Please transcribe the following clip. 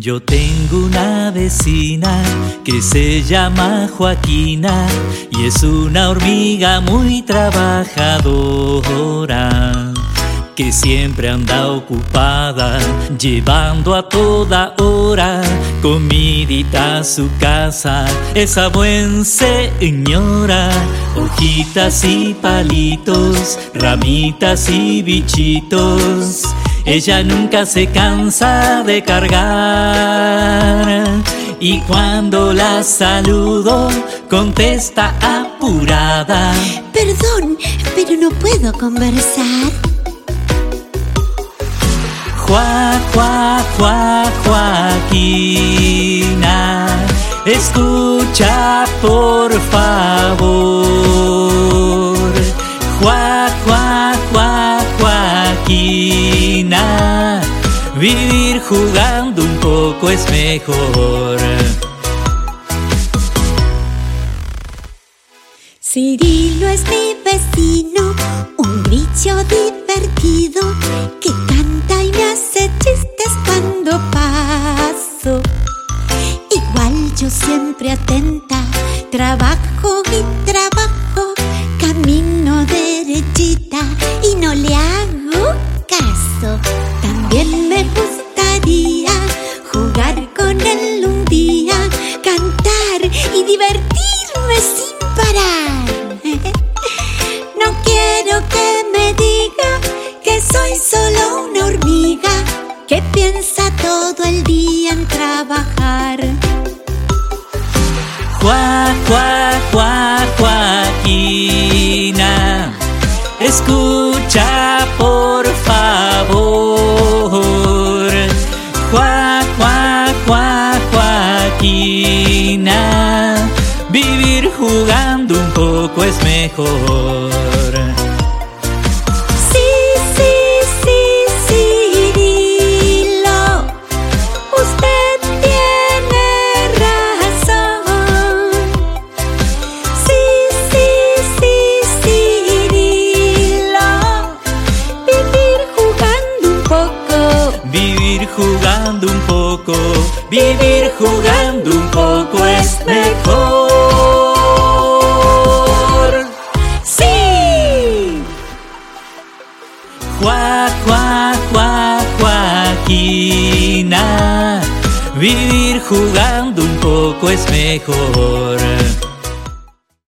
Yo tengo una vecina que se llama Joaquina y es una hormiga muy trabajadora que siempre anda ocupada llevando a toda hora comidita a su casa. Esa buen señora hojitas y palitos ramitas y bichitos ella nunca se cansa de cargar y cuando la saludo contesta apurada. Perdón, pero no puedo conversar. Juá, juá, juá, Joaquina, escucha por favor. Vivir jugando un poco es mejor. Cirilo es mi vecino, un grillo divertido que canta y me hace chistes cuando paso. Igual yo siempre atenta, trabajo y trabajo, camino derechita sin parar. No quiero que me diga que soy solo una hormiga que piensa todo el día en trabajar. Joaquina, escucha jugando un poco es mejor. Sí, sí, sí, Cirilo, usted tiene razón. Sí, sí, sí, Cirilo, vivir jugando un poco. Vivir jugando un poco, vivir jugando Juá, juá, juá, Joaquina, vivir jugando un poco es mejor.